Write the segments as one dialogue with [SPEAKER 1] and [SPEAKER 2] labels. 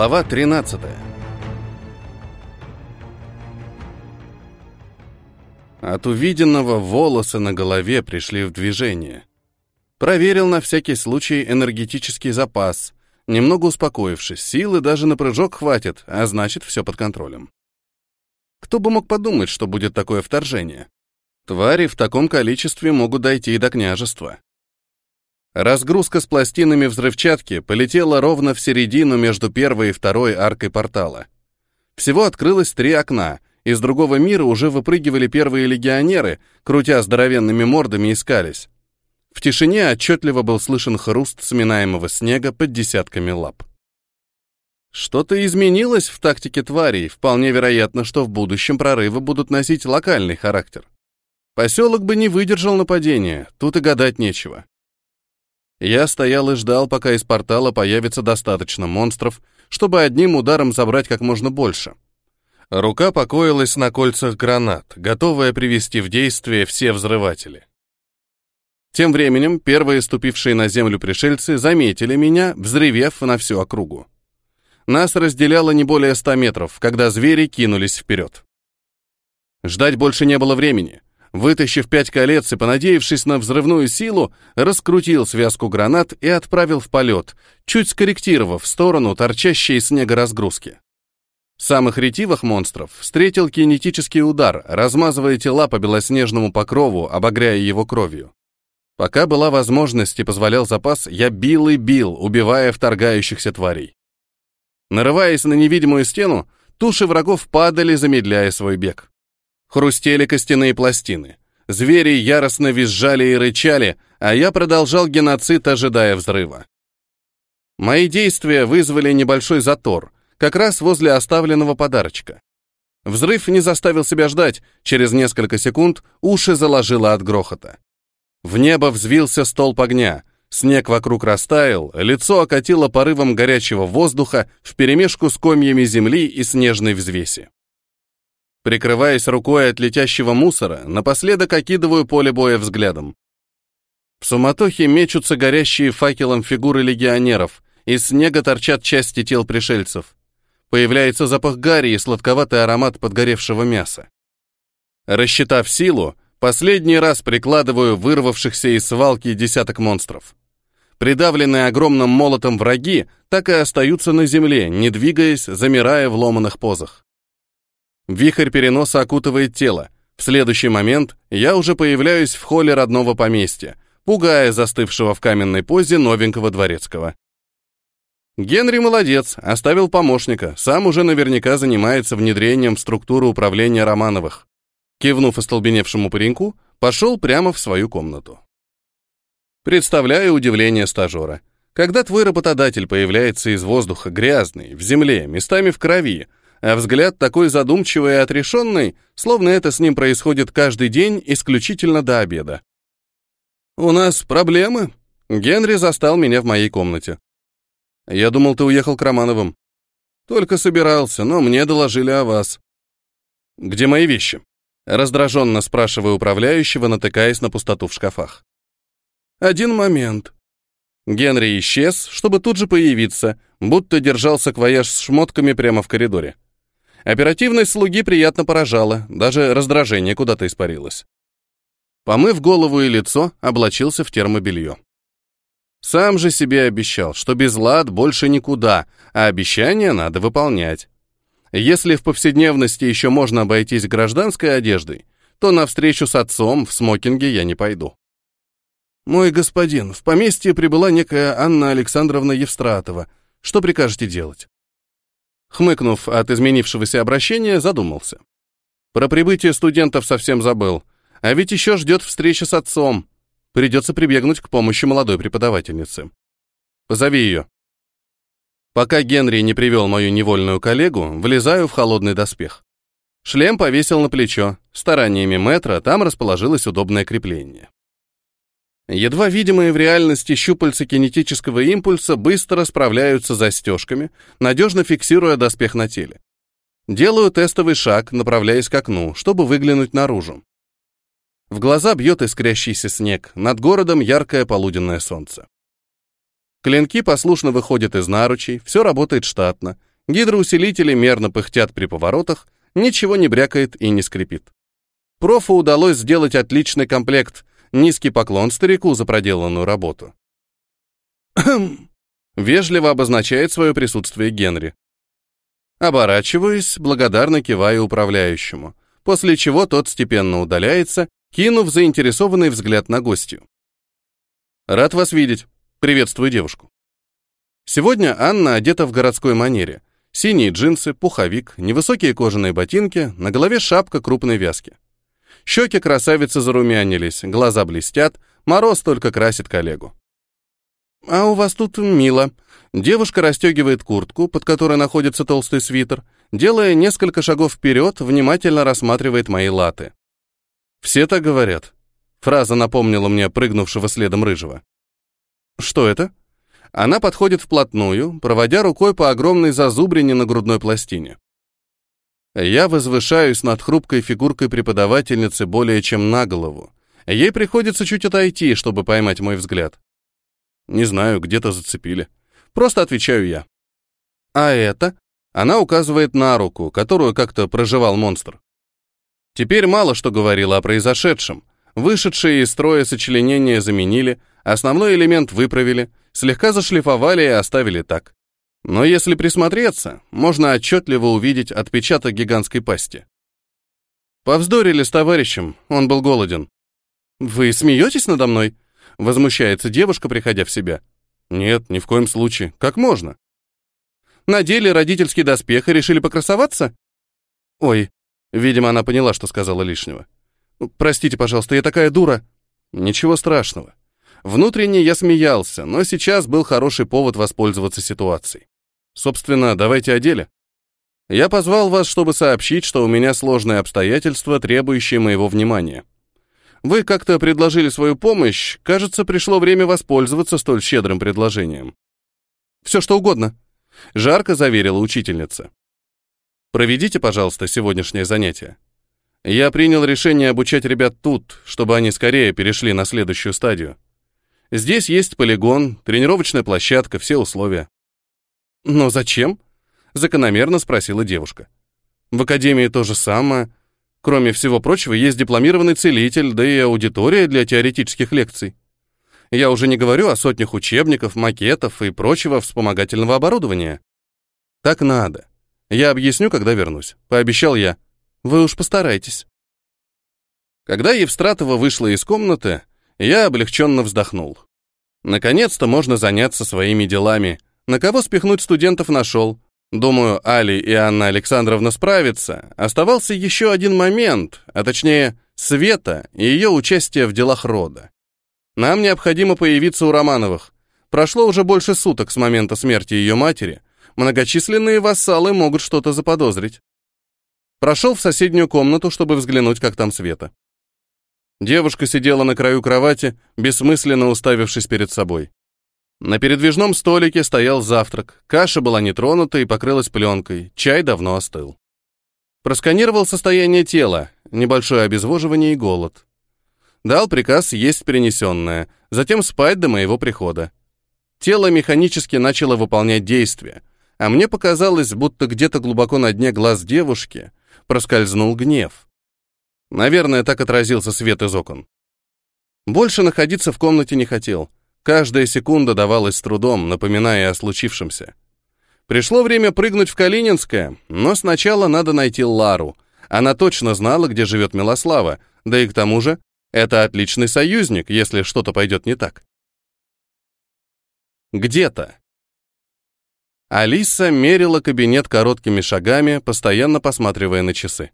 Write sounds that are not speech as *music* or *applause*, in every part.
[SPEAKER 1] Глава 13. От увиденного волосы на голове пришли в движение. Проверил на всякий случай энергетический запас. Немного успокоившись, силы даже на прыжок хватит, а значит, все под контролем. Кто бы мог подумать, что будет такое вторжение? Твари в таком количестве могут дойти и до княжества. Разгрузка с пластинами взрывчатки полетела ровно в середину между первой и второй аркой портала. Всего открылось три окна. Из другого мира уже выпрыгивали первые легионеры, крутя здоровенными мордами, искались. В тишине отчетливо был слышен хруст сминаемого снега под десятками лап. Что-то изменилось в тактике тварей, вполне вероятно, что в будущем прорывы будут носить локальный характер. Поселок бы не выдержал нападения, тут и гадать нечего. Я стоял и ждал, пока из портала появится достаточно монстров, чтобы одним ударом забрать как можно больше. Рука покоилась на кольцах гранат, готовая привести в действие все взрыватели. Тем временем первые ступившие на землю пришельцы заметили меня, взревев на всю округу. Нас разделяло не более ста метров, когда звери кинулись вперед. Ждать больше не было времени. Вытащив пять колец и понадеявшись на взрывную силу, раскрутил связку гранат и отправил в полет, чуть скорректировав в сторону торчащей из снега. Самых ретивых монстров встретил кинетический удар, размазывая тела по белоснежному покрову, обогряя его кровью. Пока была возможность и позволял запас, я бил и бил, убивая вторгающихся тварей. Нарываясь на невидимую стену, туши врагов падали, замедляя свой бег. Хрустели костяные пластины. Звери яростно визжали и рычали, а я продолжал геноцид, ожидая взрыва. Мои действия вызвали небольшой затор, как раз возле оставленного подарочка. Взрыв не заставил себя ждать, через несколько секунд уши заложило от грохота. В небо взвился столб огня, снег вокруг растаял, лицо окатило порывом горячего воздуха вперемешку с комьями земли и снежной взвеси. Прикрываясь рукой от летящего мусора, напоследок окидываю поле боя взглядом. В суматохе мечутся горящие факелом фигуры легионеров, из снега торчат части тел пришельцев. Появляется запах гари и сладковатый аромат подгоревшего мяса. Рассчитав силу, последний раз прикладываю вырвавшихся из свалки десяток монстров. Придавленные огромным молотом враги так и остаются на земле, не двигаясь, замирая в ломаных позах. Вихрь переноса окутывает тело. В следующий момент я уже появляюсь в холле родного поместья, пугая застывшего в каменной позе новенького дворецкого. Генри молодец, оставил помощника, сам уже наверняка занимается внедрением в структуру управления Романовых. Кивнув остолбеневшему пареньку, пошел прямо в свою комнату. Представляю удивление стажера. Когда твой работодатель появляется из воздуха грязный, в земле, местами в крови, а взгляд такой задумчивый и отрешенный, словно это с ним происходит каждый день исключительно до обеда. «У нас проблемы?» Генри застал меня в моей комнате. «Я думал, ты уехал к Романовым». «Только собирался, но мне доложили о вас». «Где мои вещи?» Раздраженно спрашиваю управляющего, натыкаясь на пустоту в шкафах. «Один момент», Генри исчез, чтобы тут же появиться, будто держался квояж с шмотками прямо в коридоре. Оперативность слуги приятно поражала, даже раздражение куда-то испарилось. Помыв голову и лицо, облачился в термобелье. Сам же себе обещал, что без лад больше никуда, а обещания надо выполнять. Если в повседневности еще можно обойтись гражданской одеждой, то на встречу с отцом в смокинге я не пойду. «Мой господин, в поместье прибыла некая Анна Александровна Евстратова. Что прикажете делать?» Хмыкнув от изменившегося обращения, задумался. Про прибытие студентов совсем забыл. А ведь еще ждет встреча с отцом. Придется прибегнуть к помощи молодой преподавательницы. Позови ее. Пока Генри не привел мою невольную коллегу, влезаю в холодный доспех. Шлем повесил на плечо. Стараниями метра там расположилось удобное крепление. Едва видимые в реальности щупальца кинетического импульса быстро справляются с застежками, надежно фиксируя доспех на теле. Делаю тестовый шаг, направляясь к окну, чтобы выглянуть наружу. В глаза бьет искрящийся снег, над городом яркое полуденное солнце. Клинки послушно выходят из наручей, все работает штатно, Гидроусилители мерно пыхтят при поворотах, ничего не брякает и не скрипит. Профу удалось сделать отличный комплект. Низкий поклон старику за проделанную работу. *clears throat* Вежливо обозначает свое присутствие Генри. Оборачиваюсь, благодарно киваю управляющему, после чего тот степенно удаляется, кинув заинтересованный взгляд на гостью. «Рад вас видеть. Приветствую девушку». Сегодня Анна одета в городской манере. Синие джинсы, пуховик, невысокие кожаные ботинки, на голове шапка крупной вязки. Щеки красавицы зарумянились, глаза блестят, мороз только красит коллегу. «А у вас тут мило». Девушка расстегивает куртку, под которой находится толстый свитер, делая несколько шагов вперед, внимательно рассматривает мои латы. «Все так говорят». Фраза напомнила мне прыгнувшего следом рыжего. «Что это?» Она подходит вплотную, проводя рукой по огромной зазубрине на грудной пластине. Я возвышаюсь над хрупкой фигуркой преподавательницы более чем на голову. Ей приходится чуть отойти, чтобы поймать мой взгляд. Не знаю, где-то зацепили. Просто отвечаю я. А это? Она указывает на руку, которую как-то проживал монстр. Теперь мало что говорила о произошедшем. Вышедшие из строя сочленения заменили, основной элемент выправили, слегка зашлифовали и оставили так. Но если присмотреться, можно отчетливо увидеть отпечаток гигантской пасти. Повздорили с товарищем, он был голоден. «Вы смеетесь надо мной?» Возмущается девушка, приходя в себя. «Нет, ни в коем случае. Как можно?» «Надели родительский доспех и решили покрасоваться?» «Ой». Видимо, она поняла, что сказала лишнего. «Простите, пожалуйста, я такая дура». «Ничего страшного. Внутренне я смеялся, но сейчас был хороший повод воспользоваться ситуацией. Собственно, давайте о деле. Я позвал вас, чтобы сообщить, что у меня сложные обстоятельства, требующие моего внимания. Вы как-то предложили свою помощь, кажется, пришло время воспользоваться столь щедрым предложением. Все что угодно, жарко заверила учительница. Проведите, пожалуйста, сегодняшнее занятие. Я принял решение обучать ребят тут, чтобы они скорее перешли на следующую стадию. Здесь есть полигон, тренировочная площадка, все условия. «Но зачем?» — закономерно спросила девушка. «В академии то же самое. Кроме всего прочего, есть дипломированный целитель, да и аудитория для теоретических лекций. Я уже не говорю о сотнях учебников, макетов и прочего вспомогательного оборудования. Так надо. Я объясню, когда вернусь. Пообещал я. Вы уж постарайтесь. Когда Евстратова вышла из комнаты, я облегченно вздохнул. Наконец-то можно заняться своими делами. На кого спихнуть студентов нашел. Думаю, Али и Анна Александровна справятся. Оставался еще один момент, а точнее, Света и ее участие в делах рода. Нам необходимо появиться у Романовых. Прошло уже больше суток с момента смерти ее матери. Многочисленные вассалы могут что-то заподозрить. Прошел в соседнюю комнату, чтобы взглянуть, как там Света. Девушка сидела на краю кровати, бессмысленно уставившись перед собой. На передвижном столике стоял завтрак, каша была не тронута и покрылась пленкой, чай давно остыл. Просканировал состояние тела, небольшое обезвоживание и голод. Дал приказ есть принесенное, затем спать до моего прихода. Тело механически начало выполнять действия, а мне показалось, будто где-то глубоко на дне глаз девушки проскользнул гнев. Наверное, так отразился свет из окон. Больше находиться в комнате не хотел — Каждая секунда давалась с трудом, напоминая о случившемся. Пришло время прыгнуть в Калининское, но сначала надо найти Лару. Она точно знала, где живет Милослава, да и к тому же это отличный союзник, если что-то пойдет не так. Где-то. Алиса мерила кабинет короткими шагами, постоянно посматривая на часы.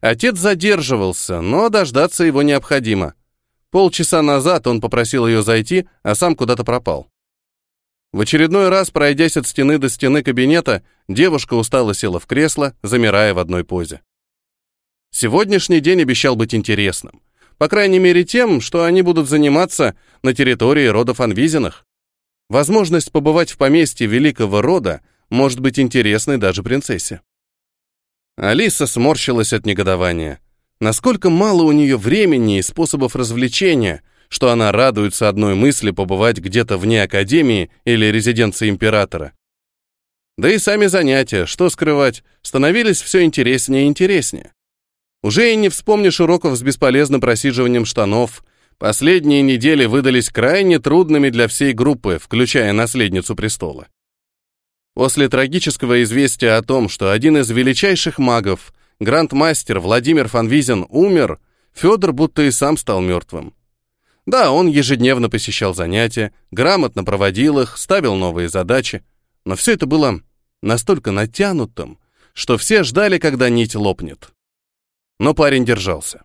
[SPEAKER 1] Отец задерживался, но дождаться его необходимо. Полчаса назад он попросил ее зайти, а сам куда-то пропал. В очередной раз, пройдясь от стены до стены кабинета, девушка устало села в кресло, замирая в одной позе. Сегодняшний день обещал быть интересным. По крайней мере тем, что они будут заниматься на территории родов Анвизиных. Возможность побывать в поместье великого рода может быть интересной даже принцессе. Алиса сморщилась от негодования. Насколько мало у нее времени и способов развлечения, что она радуется одной мысли побывать где-то вне академии или резиденции императора. Да и сами занятия, что скрывать, становились все интереснее и интереснее. Уже и не вспомнишь уроков с бесполезным просиживанием штанов. Последние недели выдались крайне трудными для всей группы, включая наследницу престола. После трагического известия о том, что один из величайших магов, грандмастер Владимир Фанвизин, умер, Федор будто и сам стал мертвым. Да, он ежедневно посещал занятия, грамотно проводил их, ставил новые задачи, но все это было настолько натянутым, что все ждали, когда нить лопнет. Но парень держался.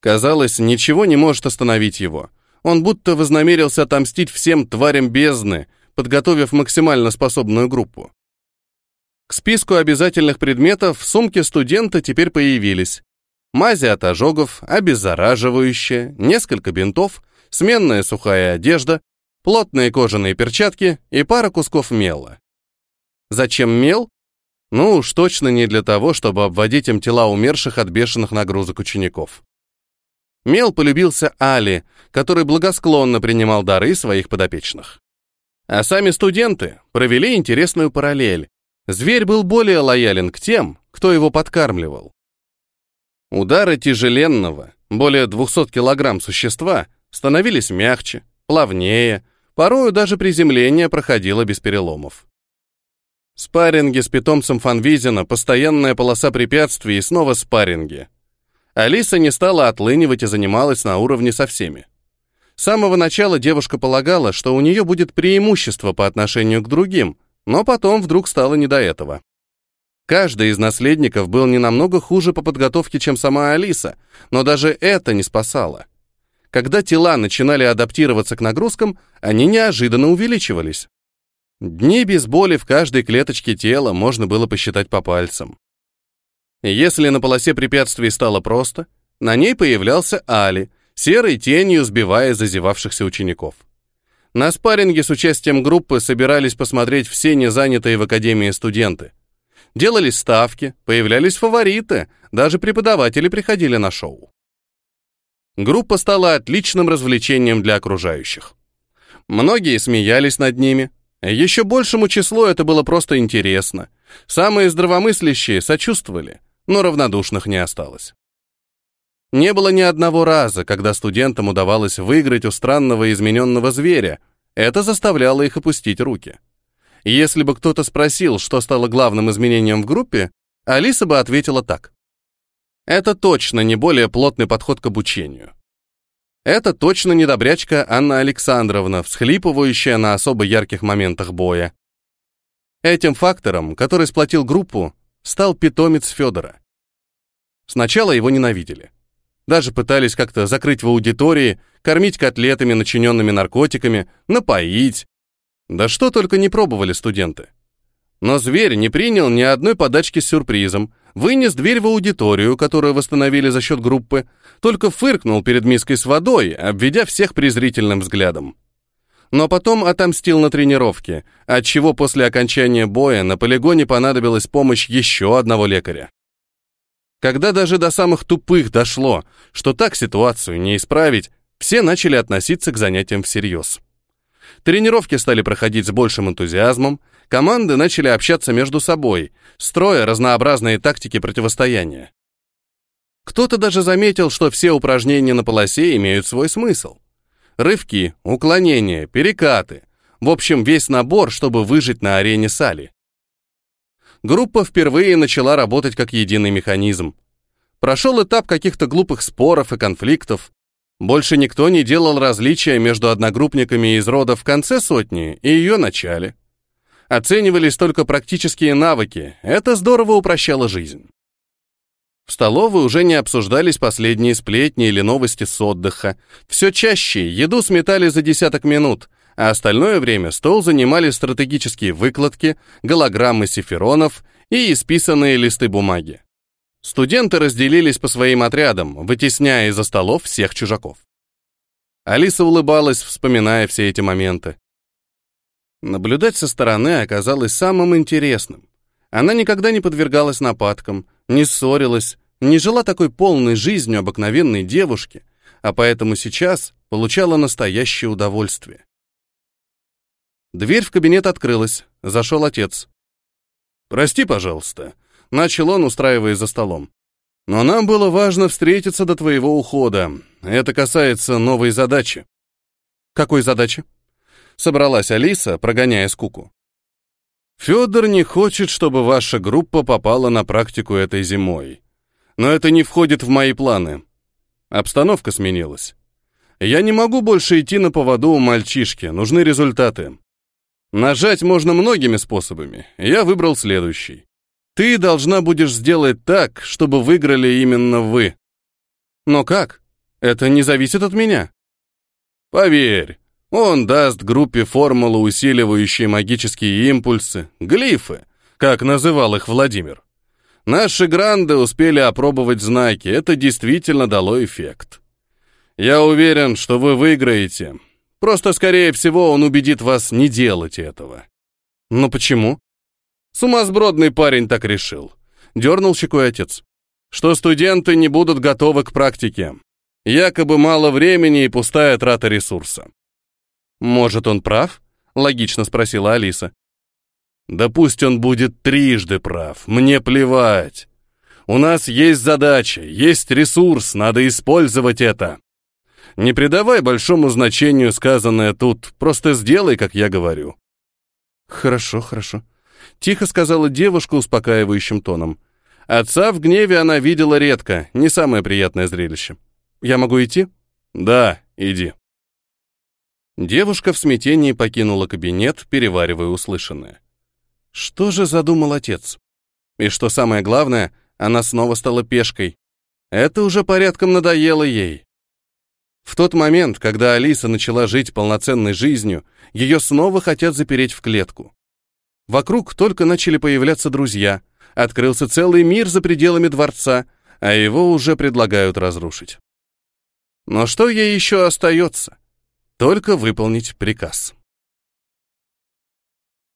[SPEAKER 1] Казалось, ничего не может остановить его. Он будто вознамерился отомстить всем тварям бездны, подготовив максимально способную группу. К списку обязательных предметов в сумке студента теперь появились мази от ожогов, обеззараживающие, несколько бинтов, сменная сухая одежда, плотные кожаные перчатки и пара кусков мела. Зачем мел? Ну уж точно не для того, чтобы обводить им тела умерших от бешеных нагрузок учеников. Мел полюбился Али, который благосклонно принимал дары своих подопечных. А сами студенты провели интересную параллель. Зверь был более лоялен к тем, кто его подкармливал. Удары тяжеленного, более 200 килограмм существа становились мягче, плавнее, порою даже приземление проходило без переломов. Спарринги с питомцем Фанвизина, постоянная полоса препятствий и снова спарринги. Алиса не стала отлынивать и занималась на уровне со всеми. С самого начала девушка полагала, что у нее будет преимущество по отношению к другим, но потом вдруг стало не до этого. Каждый из наследников был не намного хуже по подготовке, чем сама Алиса, но даже это не спасало. Когда тела начинали адаптироваться к нагрузкам, они неожиданно увеличивались. Дни без боли в каждой клеточке тела можно было посчитать по пальцам. Если на полосе препятствий стало просто, на ней появлялся Али, серой тенью сбивая зазевавшихся учеников. На спарринге с участием группы собирались посмотреть все незанятые в академии студенты. Делались ставки, появлялись фавориты, даже преподаватели приходили на шоу. Группа стала отличным развлечением для окружающих. Многие смеялись над ними. Еще большему числу это было просто интересно. Самые здравомыслящие сочувствовали, но равнодушных не осталось. Не было ни одного раза, когда студентам удавалось выиграть у странного измененного зверя. Это заставляло их опустить руки. Если бы кто-то спросил, что стало главным изменением в группе, Алиса бы ответила так. Это точно не более плотный подход к обучению. Это точно не добрячка Анна Александровна, всхлипывающая на особо ярких моментах боя. Этим фактором, который сплотил группу, стал питомец Федора. Сначала его ненавидели. Даже пытались как-то закрыть в аудитории, кормить котлетами, начиненными наркотиками, напоить. Да что только не пробовали студенты. Но зверь не принял ни одной подачки с сюрпризом, вынес дверь в аудиторию, которую восстановили за счет группы, только фыркнул перед миской с водой, обведя всех презрительным взглядом. Но потом отомстил на тренировке, отчего после окончания боя на полигоне понадобилась помощь еще одного лекаря. Когда даже до самых тупых дошло, что так ситуацию не исправить, все начали относиться к занятиям всерьез. Тренировки стали проходить с большим энтузиазмом, команды начали общаться между собой, строя разнообразные тактики противостояния. Кто-то даже заметил, что все упражнения на полосе имеют свой смысл. Рывки, уклонения, перекаты. В общем, весь набор, чтобы выжить на арене Сали. Группа впервые начала работать как единый механизм. Прошел этап каких-то глупых споров и конфликтов, больше никто не делал различия между одногруппниками из рода в конце сотни и ее начале. Оценивались только практические навыки, это здорово упрощало жизнь. В столовой уже не обсуждались последние сплетни или новости с отдыха. Все чаще еду сметали за десяток минут, а остальное время стол занимали стратегические выкладки, голограммы сиферонов и исписанные листы бумаги. Студенты разделились по своим отрядам, вытесняя из-за столов всех чужаков. Алиса улыбалась, вспоминая все эти моменты. Наблюдать со стороны оказалось самым интересным. Она никогда не подвергалась нападкам, не ссорилась, не жила такой полной жизнью обыкновенной девушки, а поэтому сейчас получала настоящее удовольствие. Дверь в кабинет открылась. Зашел отец. «Прости, пожалуйста», — начал он, устраиваясь за столом. «Но нам было важно встретиться до твоего ухода. Это касается новой задачи».
[SPEAKER 2] «Какой задачи?»
[SPEAKER 1] Собралась Алиса, прогоняя скуку. Федор не хочет, чтобы ваша группа попала на практику этой зимой. Но это не входит в мои планы. Обстановка сменилась. Я не могу больше идти на поводу у мальчишки, нужны результаты. Нажать можно многими способами. Я выбрал следующий. Ты должна будешь сделать так, чтобы выиграли именно вы.
[SPEAKER 2] Но как? Это не зависит от меня.
[SPEAKER 1] Поверь, он даст группе формулу, усиливающие магические импульсы, глифы, как называл их Владимир. Наши гранды успели опробовать знаки, это действительно дало эффект. Я уверен, что вы выиграете. Просто, скорее всего, он убедит вас не делать этого.
[SPEAKER 2] Но почему?
[SPEAKER 1] Сумасбродный парень так решил. Дернул щекой отец. Что студенты не будут готовы к практике. Якобы мало времени и пустая трата ресурса.
[SPEAKER 2] «Может, он прав?» — логично спросила Алиса.
[SPEAKER 1] «Да пусть он будет трижды прав, мне плевать. У нас есть задача, есть ресурс, надо использовать это. Не придавай большому значению сказанное тут, просто сделай, как я говорю».
[SPEAKER 2] «Хорошо, хорошо», — тихо сказала девушка успокаивающим тоном.
[SPEAKER 1] Отца в гневе она видела редко, не самое приятное зрелище. «Я могу идти?» «Да, иди». Девушка в смятении покинула кабинет, переваривая услышанное. Что же задумал отец? И что самое главное, она снова стала пешкой. Это уже порядком надоело ей. В тот момент, когда Алиса начала жить полноценной жизнью, ее снова хотят запереть в клетку. Вокруг только начали появляться друзья, открылся целый мир за пределами дворца, а его уже предлагают разрушить. Но что ей еще остается? Только выполнить приказ.